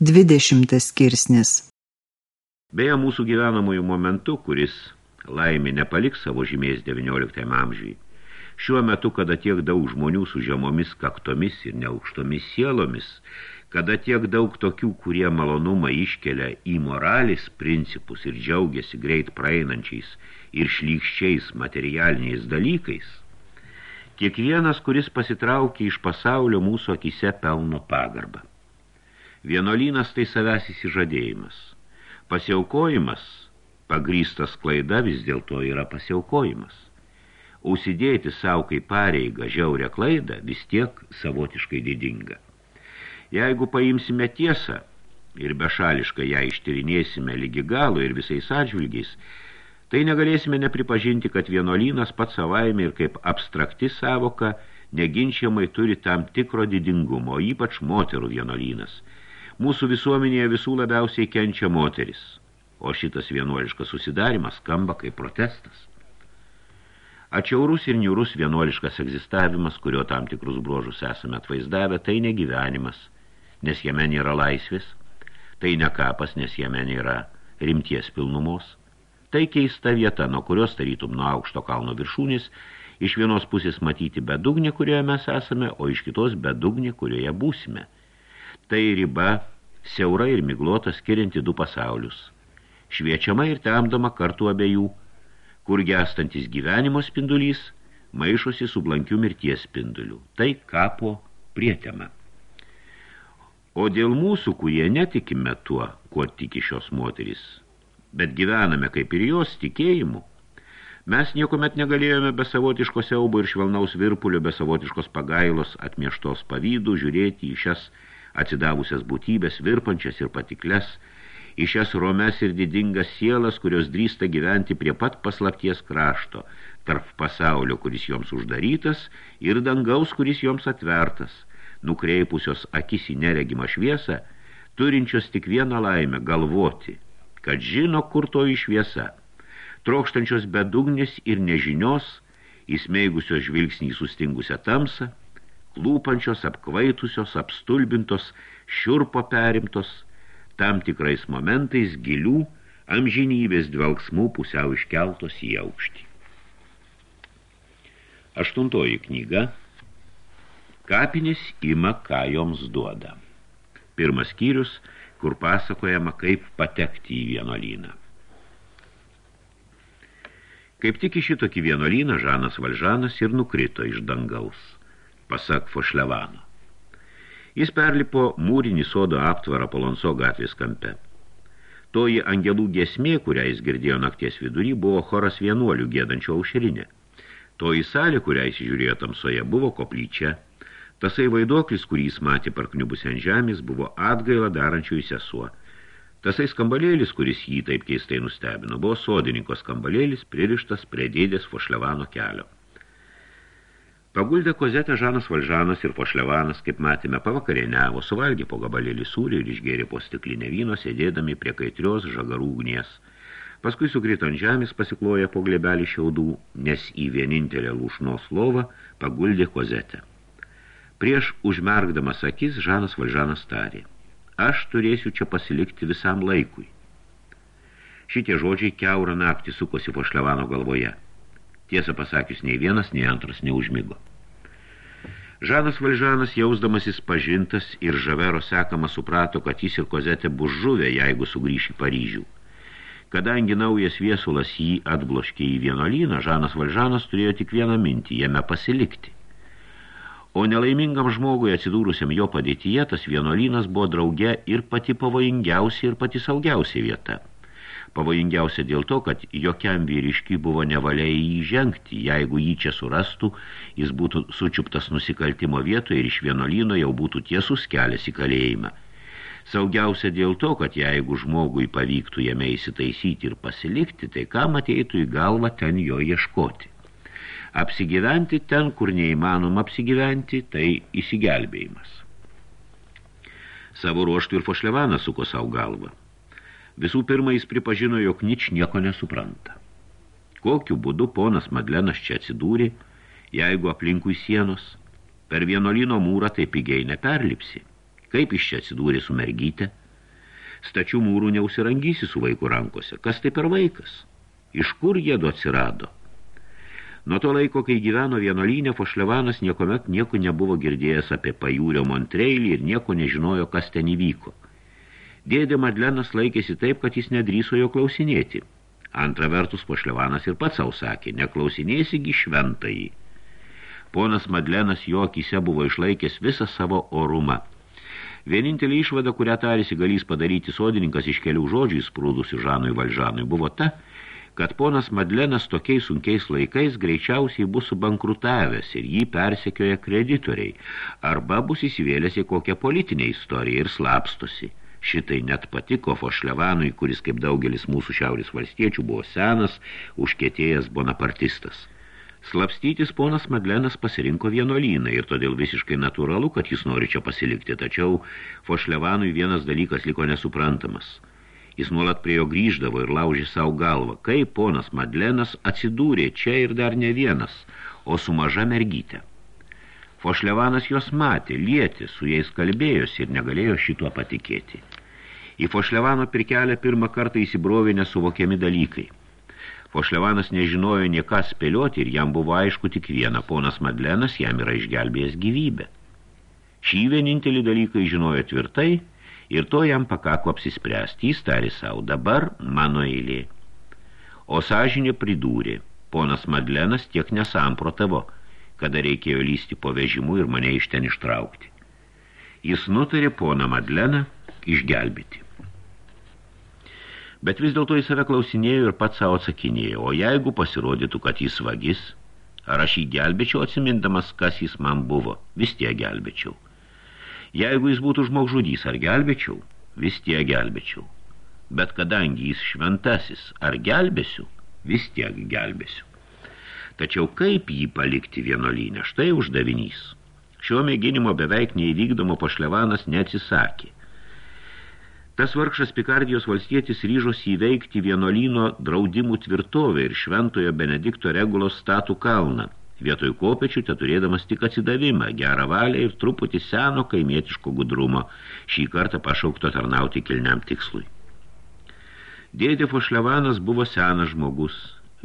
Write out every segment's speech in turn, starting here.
Dvidešimtas skirsnis Beje, mūsų gyvenamųjų momentu, kuris laimė nepaliks savo žymės XIX amžiui, šiuo metu, kada tiek daug žmonių su žemomis kaktomis ir neaukštomis sielomis, kada tiek daug tokių, kurie malonumą iškelia į moralis principus ir džiaugiasi greit praeinančiais ir šlykščiais materialiniais dalykais, kiekvienas, kuris pasitraukia iš pasaulio mūsų akise pelno pagarbą. Vienolynas tai savęs įsižadėjimas. Pasiaukojimas, pagrystas klaida, vis dėlto yra pasiaukojimas. Užsidėti savo kaip pareigą žiaurę klaidą vis tiek savotiškai didinga. Jeigu paimsime tiesą ir bešališkai ją ištyrinėsime lygi galo ir visais atžvilgiais, tai negalėsime nepripažinti, kad vienolynas pats savaime ir kaip abstrakti savoka neginčiamai turi tam tikro didingumo, ypač moterų vienolynas – Mūsų visuomenėje visų labiausiai kenčia moteris, o šitas vienuoliškas susidarimas skamba kaip protestas. Ačiaurus ir niurus vienuoliškas egzistavimas, kurio tam tikrus bruožus esame atvaizdavę, tai negyvenimas, nes jame nėra laisvės, tai ne kapas, nes jame nėra rimties pilnumos, tai keista vieta, nuo kurios tarytum nuo aukšto kalno viršūnės, iš vienos pusės matyti bedugnį, kurioje mes esame, o iš kitos bedugnį, kurioje būsime – tai riba, siaura ir miglota skirianti du pasaulius, šviečiama ir temdama kartu abiejų, kur gestantis gyvenimo spindulys maišosi su blankiu mirties spinduliu. Tai kapo prietema. O dėl mūsų, kurie netikime tuo, kuo tiki šios moterys, bet gyvename kaip ir jos tikėjimu, mes niekomet negalėjome be savotiško siaubo ir švelnaus virpulio, be savotiškos pagailos atmieštos pavydų žiūrėti į šias atsidavusias būtybės, virpančias ir patikles, į šias romes ir didingas sielas, kurios drįsta gyventi prie pat paslapties krašto, tarp pasaulio, kuris joms uždarytas, ir dangaus, kuris joms atvertas, nukreipusios akis į neregimą šviesą, turinčios tik vieną laimę galvoti, kad žino, kur to šviesa, trokštančios bedugnis ir nežinios, įsmeigusios žvilgsnį sustingusią tamsą, klūpančios, apkvaitusios, apstulbintos, šiurpo perimtos, tam tikrais momentais gilių, amžinybės dvelgsmų pusiau iškeltos į aukštį. Aštuntoji knyga Kapinis ima, ką joms duoda. Pirmas skyrius, kur pasakojama, kaip patekti į vienolyną. Kaip tik į šitokį vienolyną Žanas Valžanas ir nukrito iš dangaus – pasak Fošlevano. Jis perlipo mūrinį sodo aptvarą Polonso gatvės kampe. Toji angelų gesmė, kurią jis girdėjo nakties vidury, buvo choras vienuolių gėdančio aušerinė. Toji salė, kurią jis žiūrėjo tamsoje, buvo koplyčia. Tasai vaiduoklis, kurį jis matė parkniubus ant žemės, buvo atgaila darančių į sesuo. Tasai skambalėlis, kuris jį taip keistai nustebino, buvo sodininko skambalėlis pririštas prie dėdės Fošlevano kelio. Paguldė kozetę Žanas Valžanas ir Pošlevanas, kaip matėme, pavakarieniavo, suvalgė po gabalėlį sūrį ir išgėrė po stiklinę vyno, sėdėdami prie kaitrios žagarų ugnies. Paskui sukrito ant žemės, pasikloja po glebelį šiaudų, nes į vienintelę lūšnos lovą paguldė kozetę. Prieš užmergdamas akis, Žanas Valžanas tarė, aš turėsiu čia pasilikti visam laikui. Šitie žodžiai keurą naktį sukosi Pošlevano galvoje – Tiesą pasakius, nei vienas, nei antras neužmigo. Žanas Valžanas, jausdamasis pažintas ir žavero sekama, suprato, kad jis ir kozetė bus žuvę, jeigu sugrįš į Paryžių. Kadangi naujas viesulas jį atbloškė į vienolyną, Žanas Valžanas turėjo tik vieną mintį – jame pasilikti. O nelaimingam žmogui atsidūrusiam jo padėtyje, tas vienolynas buvo drauge ir pati pavojingiausia ir pati saugiausia vieta – Pavojingiausia dėl to, kad jokiam vyriškiai buvo nevaliai įžengti. Jeigu jį čia surastų, jis būtų sučiuptas nusikaltimo vietoje ir iš vienolyno jau būtų tiesus kelias į kalėjimą. Saugiausia dėl to, kad jeigu žmogui pavyktų jame įsitaisyti ir pasilikti, tai kam ateitų į galvą ten jo ieškoti. Apsigyventi ten, kur neįmanoma apsigyventi, tai įsigelbėjimas. Savo ruoštų ir Fošlevanas suko savo galvą. Visų pirma, jis pripažino, jog nič nieko nesupranta. Kokiu būdu ponas Madlenas čia atsidūrė, jeigu aplinkui sienos, per vienolino mūrą tai pigiai neperlipsi. Kaip iš čia atsidūrė su mergyte, Stačių mūrų neusirangysi su vaiku rankose. Kas tai per vaikas? Iš kur jėdu atsirado? Nuo to laiko, kai gyveno vienuolynė, Fošlevanas niekomet nieko nebuvo girdėjęs apie pajūrio Montreilį ir nieko nežinojo, kas ten įvyko. Dėdė Madlenas laikėsi taip, kad jis nedryso jo klausinėti. Antra vertus, Fošlevanas ir pats savo sakė, neklausinėsigi šventąjį. Ponas Madlenas jo akise buvo išlaikęs visą savo orumą. Vienintelė išvada, kurią tarėsi galys padaryti sodininkas iš kelių žodžių įsprūdusi Žanui Valžanui, buvo ta, kad ponas Madlenas tokiais sunkiais laikais greičiausiai bus subankrutavęs ir jį persekioja kreditoriai, arba bus įsivėlęs į kokią politinę istoriją ir slapstosi. Šitai net patiko Fošlevanui, kuris kaip daugelis mūsų šiaurės valstiečių buvo senas, užkėtėjęs bonapartistas. Slapstytis ponas Madlenas pasirinko vienuolyną ir todėl visiškai natūralu, kad jis nori čia pasilikti, tačiau Fošlevanui vienas dalykas liko nesuprantamas – Jis nuolat prie jo grįždavo ir laužė savo galvą, kai ponas Madlenas atsidūrė čia ir dar ne vienas, o su maža mergytė. Fošlevanas juos matė, lieti, su jais kalbėjosi ir negalėjo šituo patikėti. Į Fošlevano pirkelę pirmą kartą įsibrovė nesuvokiami dalykai. Fošlevanas nežinojo nieką spėlioti ir jam buvo aišku tik viena, ponas Madlenas jam yra išgelbėjęs gyvybę. Šį vienintelį dalyką žinojo tvirtai ir to jam pakako apsispręsti. Jis tarė savo, dabar mano eilė. O sąžinė pridūrė, ponas Madlenas tiek nesamprotavo, kada reikėjo lysti po vežimu ir mane iš ten ištraukti. Jis nutarė poną Madleną išgelbėti. Bet vis dėlto į save klausinėjo ir pats savo atsakinėjo, o jeigu pasirodytų, kad jis vagis, ar aš jį gelbėčiau atsimindamas, kas jis man buvo, vis tiek gelbėčiau. Jeigu jis būtų žmogžudys, ar gelbėčiau? Vis tiek gelbėčiau. Bet kadangi jis šventasis, ar gelbėsiu? Vis tiek gelbėsiu. Tačiau kaip jį palikti vienuolynę? Štai uždavinys. Šio mėginimo beveik neįvykdomo pašlevanas neatsisakė. Tas vargšas Pikardijos valstietis ryžosi įveikti vienuolyno draudimų tvirtovę ir šventojo Benedikto regulos statų kalną – vietoj kopečių te turėdamas tik atsidavimą, gerą valią ir truputį seno kaimietiško gudrumo, šį kartą pašaukto tarnauti kilniam tikslui. Dėdė Fošlevanas buvo senas žmogus,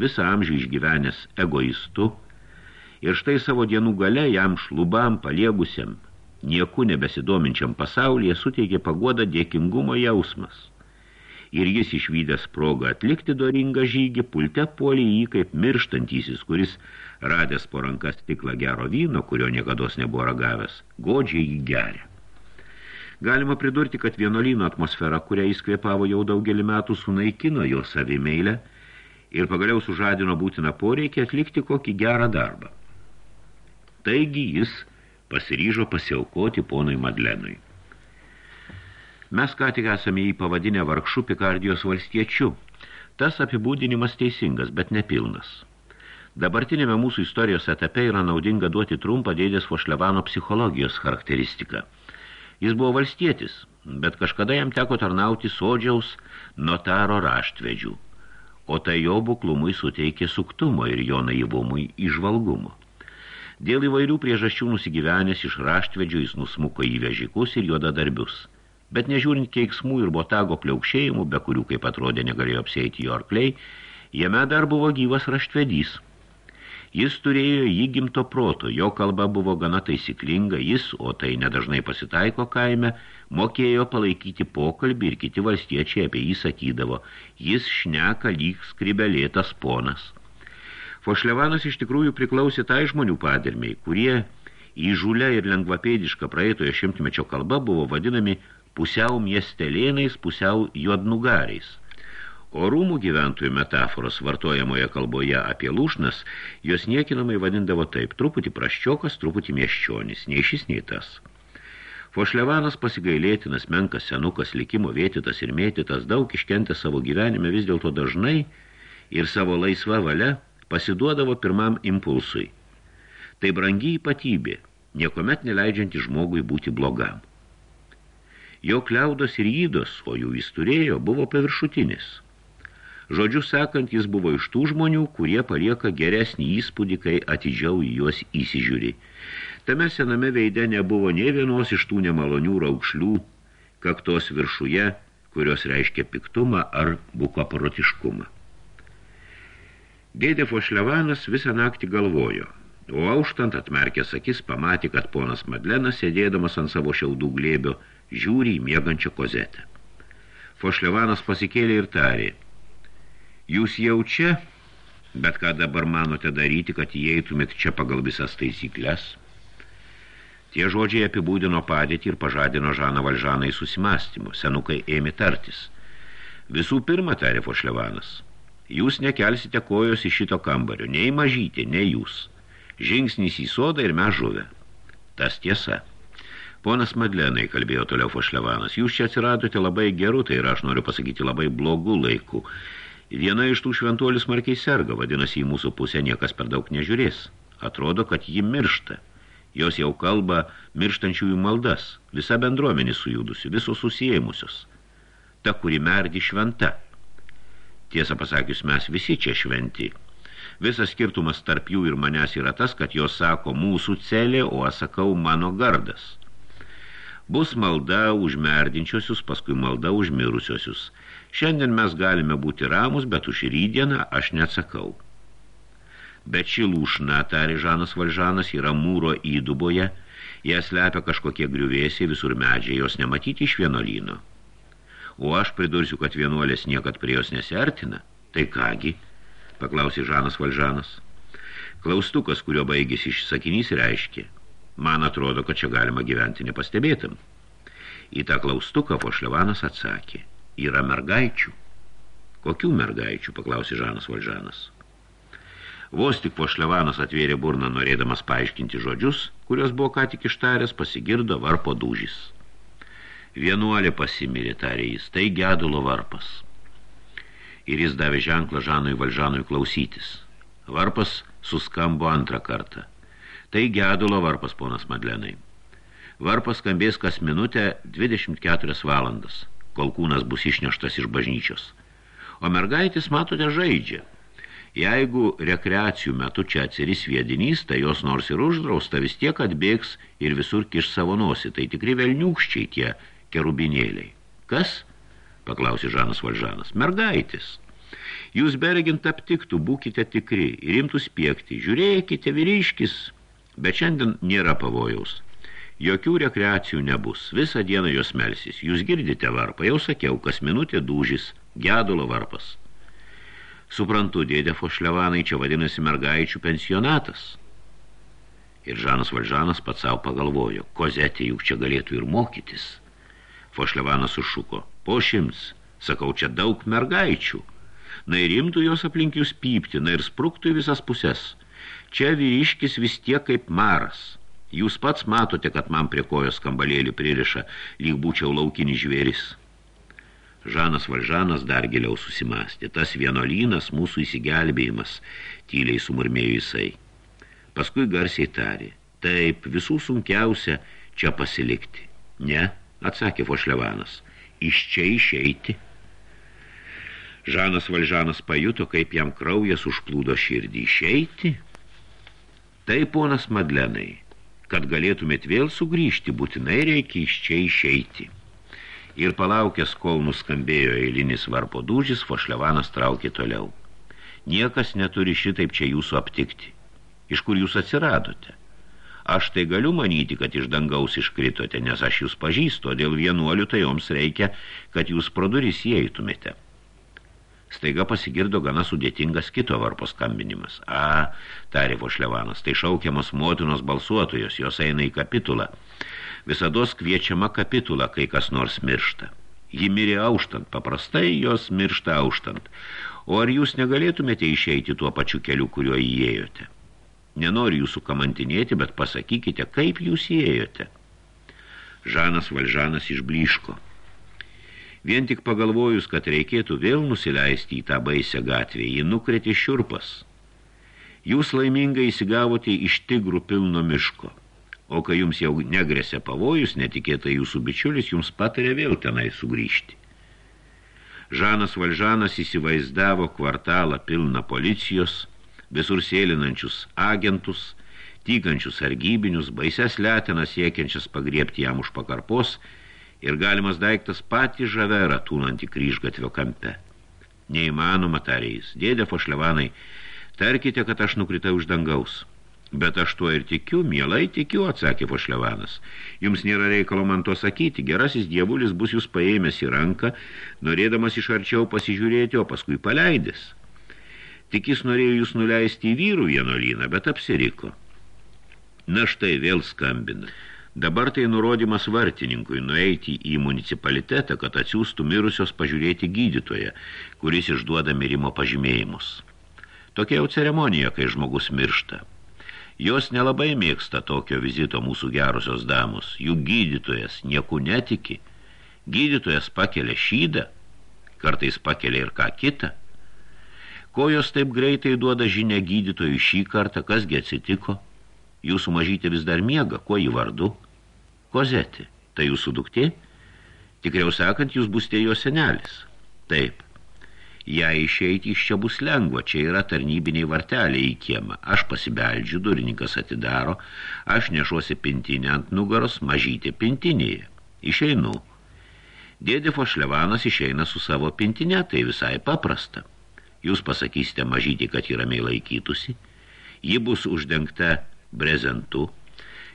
visą amžių išgyvenęs egoistu, ir štai savo dienų gale jam šlubam paliegusiam, nieku nebesidominčiam pasaulyje suteikė pagodą dėkingumo jausmas – ir jis išvydęs progą atlikti doringą žygį, pulte puolė jį kaip mirštantysis, kuris radęs po rankas stiklą gero vyno, kurio niekados nebuvo ragavęs, godžiai jį geria. Galima pridurti, kad vienuolyno atmosfera, kurią jis kvėpavo jau daugelį metų, sunaikino jo savimeilę ir pagaliau sužadino būtiną poreikį atlikti kokį gerą darbą. Taigi jis pasiryžo pasiaukoti ponui Madlenui. Mes ką tik esame jį pavadinę vargšų Pikardijos valstiečių. Tas apibūdinimas teisingas, bet nepilnas. Dabartinėme mūsų istorijos etape yra naudinga duoti trumpą dėdės Fošlevano psichologijos charakteristiką. Jis buvo valstietis, bet kažkada jam teko tarnauti sodžiaus notaro raštvedžių, o tai jo buklumui suteikė suktumo ir jo naivumui išvalgumo. Dėl įvairių priežasčių nusigyvenęs iš raštvedžių jis nusmuko į vežikus ir juodadarbius. Bet nežiūrint keiksmų ir botago pliaukšėjimų, be kurių, kaip atrodė, negalėjo apsėti jo arkliai, jame dar buvo gyvas raštvedys – Jis turėjo jį gimto proto, jo kalba buvo gana taisyklinga, jis, o tai nedažnai pasitaiko kaime, mokėjo palaikyti pokalbį ir kiti valstiečiai apie jį sakydavo, jis šneka lyg skribelėtas ponas. Fošlevanas iš tikrųjų priklausė tai žmonių padirmiai, kurie įžulę ir lengvapėdišką praeitojo šimtmečio kalba buvo vadinami pusiau miestelėnais, pusiau juodnugariais – O rūmų gyventojų metaforos vartojamoje kalboje apie lūšnas jos niekinamai vadindavo taip, truputį praščiokas, truputį mieščionis, nei šis, nei tas. Fošlevanas pasigailėtinas, menkas senukas, likimo vėtytas ir mėtytas, daug iškentė savo gyvenime vis dėlto dažnai ir savo laisva valia pasiduodavo pirmam impulsui. Tai brangi ypatybė, niekomet neleidžianti žmogui būti blogam. Jo kliaudos ir įdos, o jų jis turėjo, buvo paviršutinis – Žodžiu sakant, jis buvo iš tų žmonių, kurie palieka geresnį įspūdį, kai atidžiau į juos įsižiūri. Tame sename veide nebuvo nei vienos iš tų nemalonių raukšlių, kaktos viršuje, kurios reiškia piktumą ar bukoparotiškumą. Dėdė Fošlevanas visą naktį galvojo, o auštant atmerkęs akis pamatė, kad ponas Madlenas, sėdėdamas ant savo šiaudų glėbio, žiūri į miegančią kozetę. Fošlevanas pasikėlė ir tarė, jūs jau čia, bet ką dabar manote daryti, kad įeitumėt čia pagal visas taisyklės? Tie žodžiai apibūdino padėtį ir pažadino Žaną Valžaną į susimastymų. Senukai ėmė tartis. Visų pirma, tarė Fošlevanas, jūs nekelsite kojos iš šito kambario, nei mažyti, nei jūs. Žingsnis į sodą ir mes žuvę. Tas tiesa. Ponas Madlenai, kalbėjo toliau Fošlevanas, jūs čia atsiradote labai gerų, tai ir aš noriu pasakyti labai blogų laikų. Viena iš tų šventuolis smarkiai serga, vadinasi, į mūsų pusę niekas per daug nežiūrės. Atrodo, kad ji miršta. Jos jau kalba mirštančiųjų maldas, visa bendruomenė sujudusi, visos susijėmusios. Ta, kuri merdi šventa. Tiesą pasakius, mes visi čia šventi. Visas skirtumas tarp jų ir manęs yra tas, kad jos sako mūsų celė, o aš sakau mano gardas. Bus malda už merdinčiosius, paskui malda už mirusiosius. Šiandien mes galime būti ramus, bet už rydieną aš neatsakau. Bet ši lūšna, tarė Žanas Valžanas, yra mūro įduboje, ją slepia kažkokie griuvėsiai, visur medžiai, jos nematyti iš vienolyno. O aš pridursiu, kad vienuolės niekad prie jos nesiartina. Tai kągi, paklausė Žanas Valžanas. Klaustukas, kurio baigėsi šis sakinys, reiškė. Man atrodo, kad čia galima gyventi nepastebėtam. Į tą klaustuką Fošlevanas atsakė. Yra mergaičių. Kokių mergaičių, paklausė Žanas Valžanas. Vos tik pošlevanas atvėrė burną, norėdamas paaiškinti žodžius, kurios buvo ką tik ištaręs, pasigirdo varpo dūžis. Vienuolė pasimirė, tarė jis, tai gedulo varpas. Ir jis davė ženklą Žanui Valžanui klausytis. Varpas suskambo antrą kartą. Tai gedulo varpas, ponas Madlenai. Varpas skambės kas minutę 24 valandas, kol kūnas bus išneštas iš bažnyčios. O mergaitis, matote, žaidžia – Jeigu rekreacijų metu čia atsiris viedinys, tai jos nors ir uždrausta vis tiek atbėgs ir visur kiš savo nosį. Tai tikri velniūkščiai tie kerubinėliai. Kas? paklausė Žanas Valžanas. Mergaitis. Jūs beregint aptiktų, būkite tikri ir imtų spiekti. Žiūrėkite, vyriškis. Bet šiandien nėra pavojaus. Jokių rekreacijų nebus. Visą dieną jos melsis. Jūs girdite varpą. Jau sakiau, kas minutė dūžis. Gedulo varpas. Suprantu, dėdė Fošlevanai čia vadinasi mergaičių pensionatas. Ir Žanas Valžanas pats savo pagalvojo, kozetė juk čia galėtų ir mokytis. Fošlevanas sušuko, po šimts, sakau, čia daug mergaičių. Na ir imtų jos aplinkius pypti, na ir spruktų į visas puses. Čia vyriškis vis tiek kaip maras. Jūs pats matote, kad man prie kojos kambalėlį pririša, lyg būčiau laukinis žvėris. Žanas Valžanas dar giliau susimastė. Tas vienolynas mūsų įsigelbėjimas, tyliai sumurmėjo jisai. Paskui garsiai tarė. Taip, visų sunkiausia čia pasilikti. Ne, atsakė Fošlevanas. Iš čia išeiti. Žanas Valžanas pajuto, kaip jam kraujas užplūdo širdį. Išeiti? Tai, ponas Madlenai, kad galėtumėt vėl sugrįžti, būtinai reikia iš čia išeiti ir palaukęs, kol nuskambėjo eilinis varpo dūžis, Fošlevanas traukė toliau. Niekas neturi šitaip čia jūsų aptikti. Iš kur jūs atsiradote? Aš tai galiu manyti, kad iš dangaus iškritote, nes aš jūs pažįstu, dėl vienuolių tai joms reikia, kad jūs pro duris įeitumėte. Staiga pasigirdo gana sudėtingas kito varpo skambinimas. A, tarė Fošlevanas, tai šaukiamas motinos balsuotojos, jos eina į kapitulą. Visados kviečiama kapitula, kai kas nors miršta. Ji mirė auštant, paprastai jos miršta auštant. O ar jūs negalėtumėte išeiti tuo pačiu keliu, kuriuo įėjote? Nenoriu jūsų kamantinėti, bet pasakykite, kaip jūs įėjote. Žanas Valžanas išbliško. Vien tik pagalvojus, kad reikėtų vėl nusileisti į tą baisę gatvę, jį nukrėtė šiurpas. Jūs laimingai įsigavote iš tigrų pilno miško – o kai jums jau negresia pavojus, netikėtai jūsų bičiulis jums patarė vėl tenai sugrįžti. Žanas Valžanas įsivaizdavo kvartalą pilną policijos, visur sėlinančius agentus, tykančius argybinius, baises letinas siekiančias pagriepti jam už pakarpos ir galimas daiktas patį žaverą tūnantį kryžgatvio kampe. Neįmanoma, tarė jis, dėdė Fošlevanai, tarkite, kad aš nukritau iš dangaus. Bet aš tuo ir tikiu, mielai tikiu, atsakė Fošlevanas. Jums nėra reikalo man to sakyti, gerasis dievulis bus jūs paėmęs į ranką, norėdamas iš arčiau pasižiūrėti, o paskui paleidęs. Tik jis norėjo jūs nuleisti į vyrų vienolyną, bet apsiriko. Na štai vėl skambina. Dabar tai nurodymas vartininkui nueiti į municipalitetą, kad atsiųstų mirusios pažiūrėti gydytoje, kuris išduoda mirimo pažymėjimus. Tokia jau ceremonija, kai žmogus miršta. Jos nelabai mėgsta tokio vizito mūsų gerosios damos. Jų gydytojas nieku netiki. Gydytojas pakelia šydą, kartais pakelia ir ką kitą. Ko jos taip greitai duoda žinia gydytojui šį kartą, kasgi atsitiko? Jūsų mažytė vis dar miega, kuo jį vardu? Kozetė, tai jūsų duktė? Tikriau sakant, jūs būsite jo senelis. Taip. Jei išeiti iš čia bus lengva, čia yra tarnybiniai varteliai į kiemą. Aš pasibeldžiu, durininkas atidaro, aš nešuosi pintinę ant nugaros, mažytė pintinėje. Išeinu. Dėdė Fošlevanas išeina su savo pintinė, tai visai paprasta. Jūs pasakysite mažytį, kad yra ramiai laikytusi. Ji bus uždengta brezentu,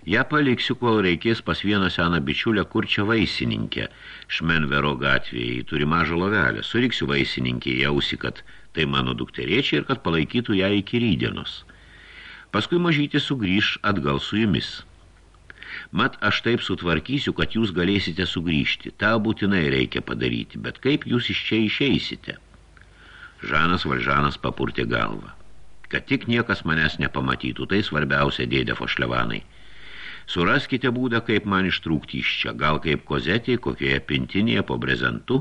Ja paliksiu, kol reikės pas vieną seną bičiulę kurčią vaisininkę, Šmenvero gatvėje, turi mažą lovelę. Suriksiu vaisininkį jausi, kad tai mano dukteriečiai ir kad palaikytų ją iki rydienos. Paskui mažytė sugrįž atgal su jumis. Mat, aš taip sutvarkysiu, kad jūs galėsite sugrįžti. Ta būtinai reikia padaryti, bet kaip jūs iš čia išeisite? Žanas Valžanas papurtė galvą. Kad tik niekas manęs nepamatytų, tai svarbiausia dėdė Fošlevanai – Suraskite būdą, kaip man ištrūkti iš čia, gal kaip kozetė, kokioje pintinėje po brezentu.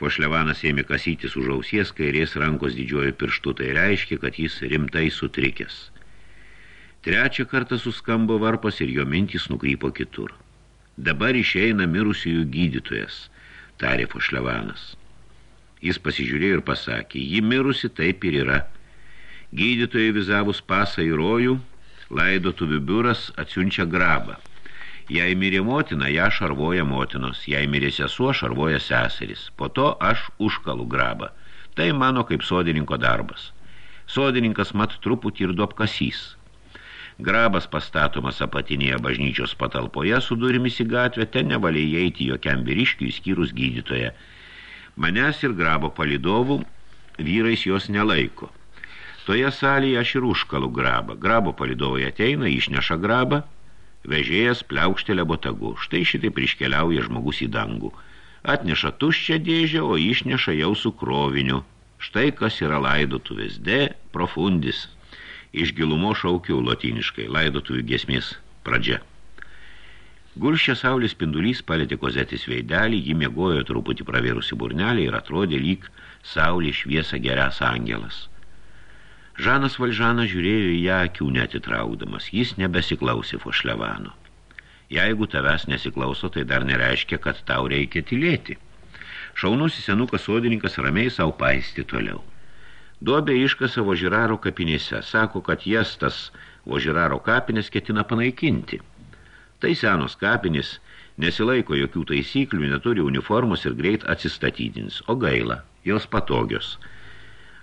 Fošlevanas ėmė kasytis už ausies kairės rankos didžiojo pirštu, tai reiškia, kad jis rimtai sutrikęs. Trečią kartą suskambo varpas ir jo mintys nukrypo kitur. Dabar išeina mirusiųjų gydytojas, tarė Fošlevanas. Jis pasižiūrėjo ir pasakė, ji mirusi taip ir yra. Gydytojai vizavus pasą į rojų, laidotuvių biuras atsiunčia grabą. Jei mirė motina, ją šarvoja motinos, jei mirė sesuo, šarvoja seseris. Po to aš užkalu grabą. Tai mano kaip sodininko darbas. Sodininkas mat truputį ir duopkasys. Grabas pastatomas apatinėje bažnyčios patalpoje su durimis į gatvę, ten nevalėjai eiti jokiam vyriškiui skyrus gydytoje. Manęs ir grabo palidovų vyrais jos nelaiko. Toje salėje aš ir užkalu grabą. Grabo palidovai ateina, išneša grabą, vežėjas pliaukštelė botagu. Štai šitai priškeliauja žmogus į dangų. Atneša tuščią dėžę, o išneša jau su kroviniu. Štai kas yra laidotuvės. De profundis. Iš gilumo šaukiau latiniškai. Laidotuvių gesmės pradžia. Gulščia saulės spindulys palėtė kozetis veidelį, ji mėgojo truputį pravėrusi burnelį ir atrodė lyg saulė šviesa geras angelas. Žanas Valžanas žiūrėjo į ją akių netitraukdamas, jis nebesiklausė Fošlevano. Jeigu tavęs nesiklauso, tai dar nereiškia, kad tau reikia tylėti. Šaunusi senukas sodininkas ramiai savo paisti toliau. Duobė iškasa Vožiraro kapinėse, sako, kad jas tas Vožiraro kapinės ketina panaikinti. Tai senos kapinės nesilaiko jokių taisyklių, neturi uniformos ir greit atsistatydins, o gaila, jos patogios –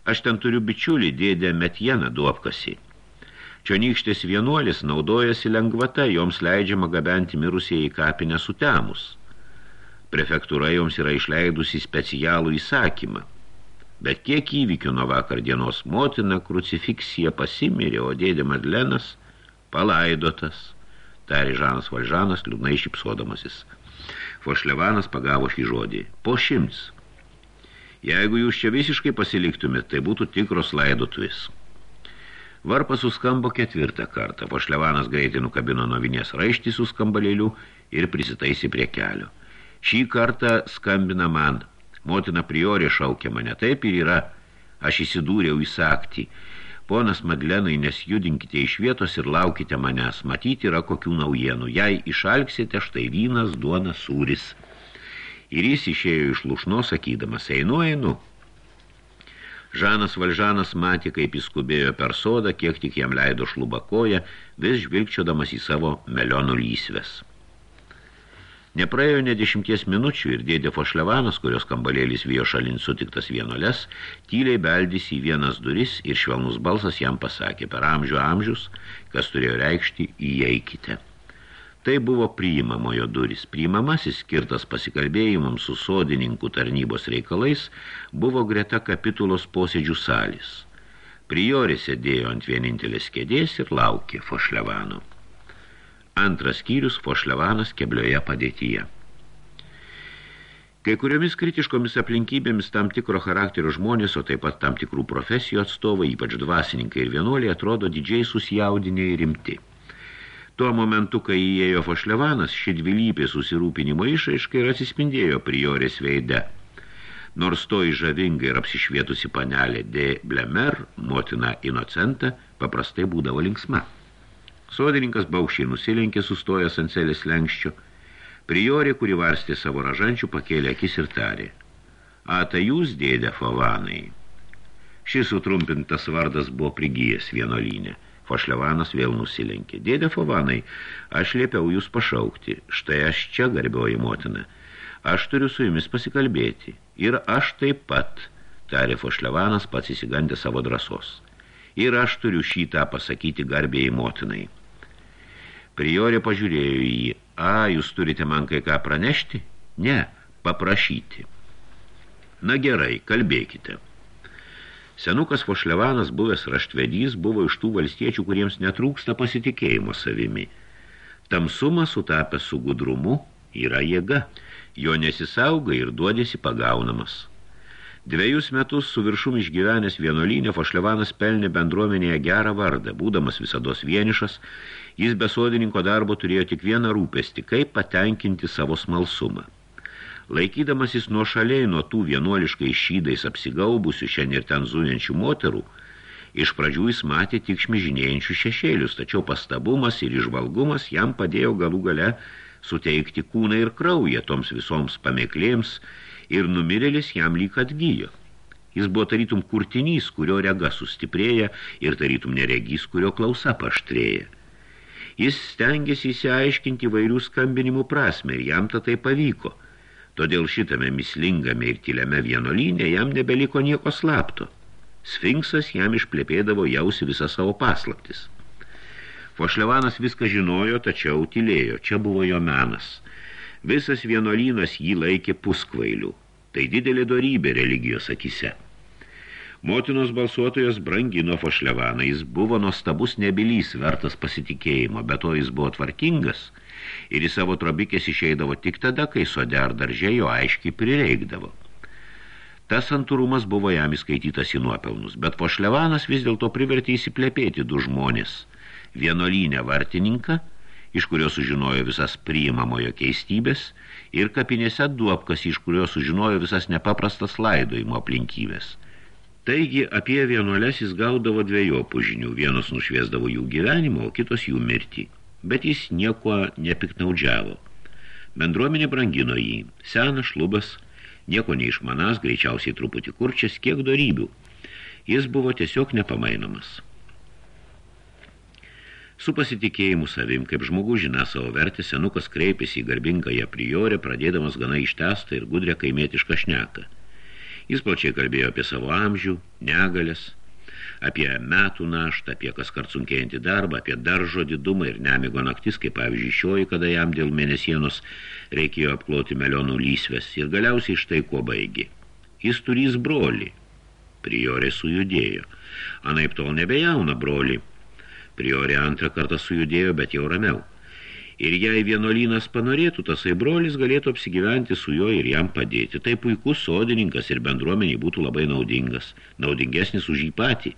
Aš ten turiu bičiulį dėdę Metjeną duopkasį. Čionykštės vienuolis naudojasi lengvata, joms leidžiama gabenti mirusieji kapinę sutemus. Prefektūra joms yra išleidusi specialų įsakymą. Bet kiek įvykių nuo vakar dienos motina krucifiksija pasimirė, o dėdė Madlenas palaidotas, tarė Žanas Valžanas, liūdnai šipsodamasis. Fošlevanas pagavo šį žodį. Po šimts. Jeigu jūs čia visiškai pasiliktumėt, tai būtų tikros laidotuvės. Varpas suskambo ketvirtą kartą. Pašlevanas greitai nukabino novinės raištį su skambalėliu ir prisitaisi prie kelio. Šį kartą skambina man. Motina priorė šaukia mane. Taip ir yra. Aš įsidūriau į saktį. Ponas Madlenai, nesjudinkite iš vietos ir laukite manęs. Matyti yra kokių naujienų. Jei išalksite, štai vynas, duona, sūris ir jis išėjo iš lušno, sakydamas, einu, einu. Žanas Valžanas matė, kaip jis skubėjo per sodą, kiek tik jam leido šlubakoja, vis žvilgčiodamas į savo melionų lysves. Nepraėjo ne dešimties minučių ir dėdė Fošlevanas, kurios kambalėlis vijo šalin sutiktas vienoles, tyliai beldys į vienas duris ir švelnus balsas jam pasakė per amžių amžius, kas turėjo reikšti įeikite. Tai buvo priimamojo duris. Priimamasis skirtas pasikalbėjimams su sodininkų tarnybos reikalais buvo greta kapitulos posėdžių salis. Priorė sėdėjo ant vienintelės kėdės ir laukė Fošlevano. Antras skyrius Fošlevanas keblioje padėtyje. Kai kuriomis kritiškomis aplinkybėmis tam tikro charakterio žmonės, o taip pat tam tikrų profesijų atstovai, ypač dvasininkai ir vienuoliai, atrodo didžiai susijaudinė ir rimti. Tuo momentu, kai įėjo Fošlevanas, ši dvilypė susirūpinimo išaiškai ir atsispindėjo priorės veide. Nors to žavinga ir apsišvietusi panelė de Blemer, motina Inocenta, paprastai būdavo linksma. Sodininkas baukščiai nusilenkė, sustojęs ant celės lenkščio. Priorė, kuri varstė savo ražančių, pakėlė akis ir tarė. A, tai jūs, dėdė Favanai. Šis sutrumpintas vardas buvo prigijęs vienolyne. Fošlevanas vėl nusilenkė. Dėdė Favanai, aš liepiau jūs pašaukti. Štai aš čia, garbioji motina. Aš turiu su jumis pasikalbėti. Ir aš taip pat, tarė Fošlevanas, pats įsigandė savo drąsos. Ir aš turiu šitą pasakyti garbėjai motinai. Priorė pažiūrėjo į jį. A, jūs turite man kai ką pranešti? Ne, paprašyti. Na gerai, kalbėkite. Senukas Fošlevanas, buvęs raštvedys, buvo iš tų valstiečių, kuriems netrūksta pasitikėjimo savimi. Tamsumas sutapęs su gudrumu yra jėga. Jo nesisauga ir duodėsi pagaunamas. Dviejus metus su viršum išgyvenęs vienuolynė Fošlevanas pelnė bendruomenėje gerą vardą, būdamas visados vienišas Jis be sodininko darbo turėjo tik vieną rūpestį, kaip patenkinti savo smalsumą. Laikydamasis nuo šaliai nuo tų vienuoliškai šydais apsigaubusių šiandien ir ten zujančių moterų, iš pradžių jis matė tik šmižinėjančių šešėlius, tačiau pastabumas ir išvalgumas jam padėjo galų gale suteikti kūną ir kraują toms visoms pamėklėms ir numirėlis jam lyg atgyjo. Jis buvo tarytum kurtinys, kurio rega sustiprėja ir tarytum neregys, kurio klausa paštrėja. Jis stengiasi įsiaiškinti vairių skambinimų prasme ir jam tai pavyko. Todėl šitame mislingame ir tyliame vienolyne jam nebeliko nieko slapto. Sfinksas jam išplėpėdavo jausi visą savo paslaptis. Fošlevanas viską žinojo, tačiau tylėjo. Čia buvo jo menas. Visas vienolynas jį laikė puskvailių. Tai didelė dorybė religijos akise. Motinos balsuotojas brangino Fošlevaną, jis buvo nuostabus nebylys, vertas pasitikėjimo, bet to jis buvo tvarkingas ir į savo trobikės išeidavo tik tada, kai sode ar daržė jo aiškiai prireikdavo. Tas santūrumas buvo jam įskaitytas į nuopelnus, bet Fošlevanas vis dėlto privertė įsiplepėti du žmonės, vienolynę vartininką, iš kurio sužinojo visas priimamojo keistybės, ir kapinėse duopkas, iš kurio sužinojo visas nepaprastas laidojimo aplinkybės – Taigi apie vienuolės jis gaudavo dviejopų žinių, vienos nušviesdavo jų gyvenimą, o kitos jų mirtį. Bet jis nieko nepiknaudžiavo. Bendruomenė brangino jį, senas šlubas, nieko neišmanas, greičiausiai truputį kurčias, kiek dorybių. Jis buvo tiesiog nepamainomas. Su pasitikėjimu savim, kaip žmogus žina savo vertę, senukas kreipėsi į garbingąją priorę, pradėdamas gana ištestą ir gudrę kaimietišką šneką – Jis plačiai kalbėjo apie savo amžių, negalės, apie metų naštą, apie kas kart sunkėjantį darbą, apie daržo didumą ir nemigo naktis, kaip pavyzdžiui šioji, kada jam dėl mėnesienos reikėjo apkloti melionų lysves ir galiausiai štai ko baigi. Jis turys brolį. Priorė sujudėjo. Anaip tol nebejauna brolį. Priorė antrą kartą sujudėjo, bet jau ramiau. Ir jei vienolynas panorėtų, tasai brolis galėtų apsigyventi su juo ir jam padėti. Tai puikus sodininkas ir bendruomeniai būtų labai naudingas, naudingesnis už jį patį.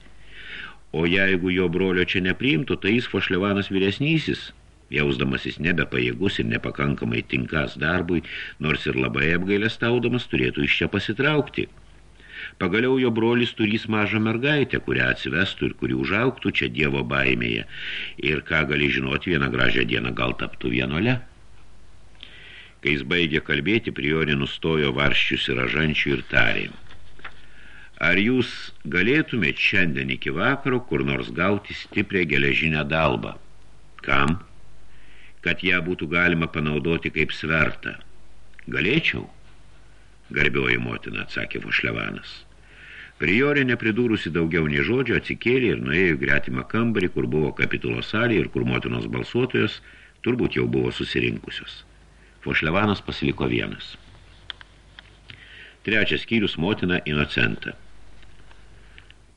O jeigu jo brolio čia nepriimtų, tai jis Fošlevanas vyresnysis, jausdamasis nebepajėgus ir nepakankamai tinkas darbui, nors ir labai apgailestaudamas turėtų iš čia pasitraukti. Pagaliau jo brolis turys mažą mergaitę, kurią atsivestų ir kuri užauktų čia dievo baimėje. Ir ką gali žinoti vieną gražią dieną, gal taptų vienole. Kai jis baigė kalbėti, priori nustojo varščius ir ažančių ir tarė. Ar jūs galėtumėt šiandien iki vakaro kur nors gauti stiprią geležinę dalbą? Kam? kad ją būtų galima panaudoti kaip svertą. Galėčiau? Garbioji motina, atsakė Fošlevanas. Priorė nepridūrusi daugiau nei žodžio atsikėlė ir nuėjo į gretimą kambarį, kur buvo kapitulo salė ir kur motinos balsuotojos turbūt jau buvo susirinkusios. Fošlevanas pasiliko vienas. Trečias skyrius motina Inocenta.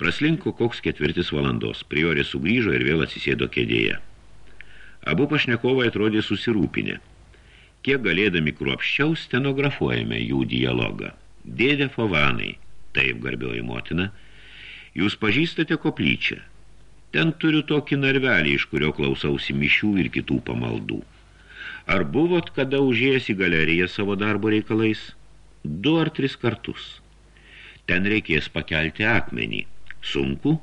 Praslinko koks ketvirtis valandos. Priorė sugrįžo ir vėl atsisėdo kėdėje. Abu pašnekovai atrodė susirūpinę. Kiek galėdami kruopščiau stenografuojame jų dialogą. Dėdė Fovanai, taip garbioji motina, jūs pažįstate koplyčią. Ten turiu tokį narvelį, iš kurio klausausi mišių ir kitų pamaldų. Ar buvot kada užėjęs į galeriją savo darbo reikalais? Du ar tris kartus. Ten reikės pakelti akmenį – Sunku?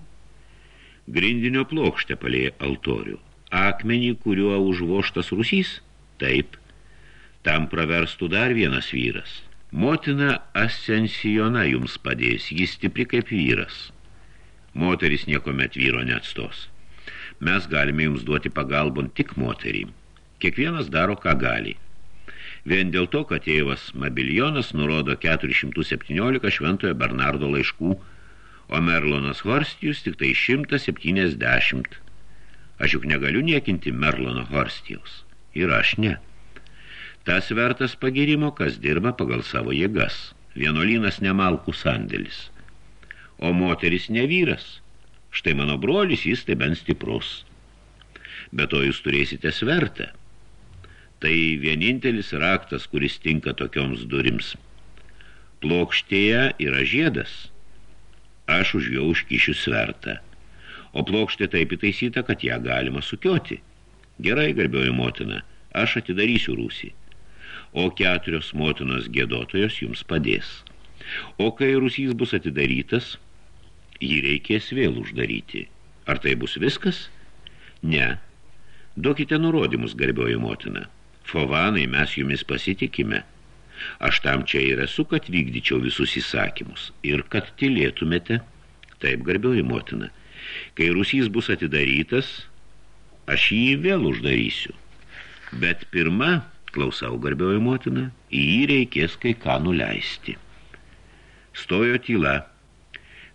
Grindinio plokštė palėje altorių. Akmenį, kuriuo užvoštas rusys? Taip. Tam praverstų dar vienas vyras. Motina Ascensiona jums padės, jis stipri kaip vyras. Moteris niekomet vyro neatstos. Mes galime jums duoti pagalbon tik moterį. Kiekvienas daro, ką gali. Vien dėl to, kad tėvas Mabilijonas nurodo 417 šventojo Bernardo laiškų o Merlonas Horstijus tik tai 170. Aš juk negaliu niekinti Merlono Horstijaus. Ir aš ne. Tas vertas pagirimo, kas dirba pagal savo jėgas. Vienolynas nemalkų sandėlis. O moteris ne vyras. Štai mano brolis, jis tai bent stiprus. Be to jūs turėsite svertą. Tai vienintelis raktas, kuris tinka tokioms durims. Plokštėje yra žiedas – aš už jo užkišiu svertą. O plokštė taip įtaisyta, kad ją galima sukioti. Gerai, garbioji motina, aš atidarysiu rūsį. O keturios motinos gėdotojos jums padės. O kai rūsys bus atidarytas, jį reikės vėl uždaryti. Ar tai bus viskas? Ne. Duokite nurodymus, garbioji motina. Fovanai, mes jumis pasitikime – Aš tam čia ir esu, kad vykdyčiau visus įsakymus ir kad tylėtumėte. Taip, garbioji motina. Kai rusys bus atidarytas, aš jį vėl uždarysiu. Bet pirma, klausau garbioji motina, į jį reikės kai ką nuleisti. Stojo tyla.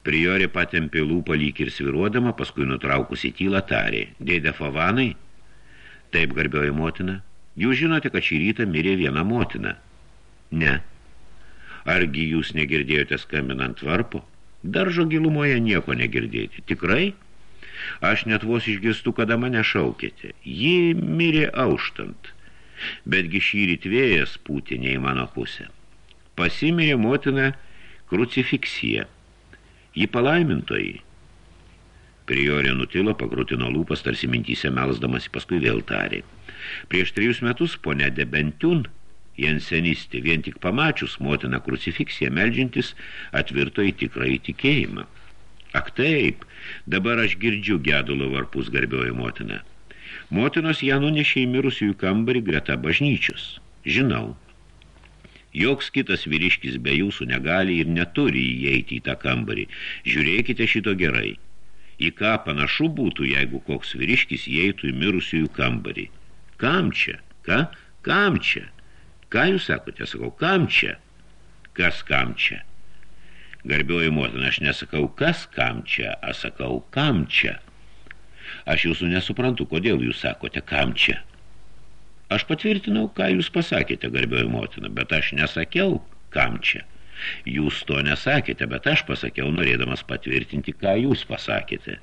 Priorė patempė lūpą lyg ir sviruodama, paskui nutraukusi tylą tarė. Dėdė Favanai? Taip, garbioji motina. Jūs žinote, kad šį rytą mirė viena motina – Ne. Argi jūs negirdėjote skambinant varpo? Daržo gilumoje nieko negirdėti. Tikrai? Aš net vos išgirstu, kada mane šaukėte. Ji mirė auštant. Betgi šį rytvėjas pūtė į mano pusę. Pasimirė motina krucifiksija. Ji palaimintoji. Priorė nutilo, pagrutino lūpas, tarsi mintyse melsdamas, paskui vėl tarė. Prieš trejus metus ponė Debentiun – jensenistė, vien tik pamačius motiną krucifiksiją meldžiantis, atvirto į tikrą įtikėjimą. Ak taip, dabar aš girdžiu gedulo varpus garbioji motina. Motinos ją nunešė į mirusiųjų kambarį greta bažnyčios. Žinau. Joks kitas vyriškis be jūsų negali ir neturi įeiti į tą kambarį. Žiūrėkite šito gerai. Į ką panašu būtų, jeigu koks vyriškis įeitų į mirusiųjų kambarį. Kam čia? Ką? Kam čia? Ką jūs sakote? Sakau, kam čia? Kas kam čia? Garbioji motina, aš nesakau, kas kam čia, aš sakau, kam čia. Aš jūsų nesuprantu, kodėl jūs sakote, kam čia. Aš patvirtinau, ką jūs pasakėte, garbioji motina, bet aš nesakiau, kam čia. Jūs to nesakėte, bet aš pasakiau, norėdamas patvirtinti, ką jūs pasakėte.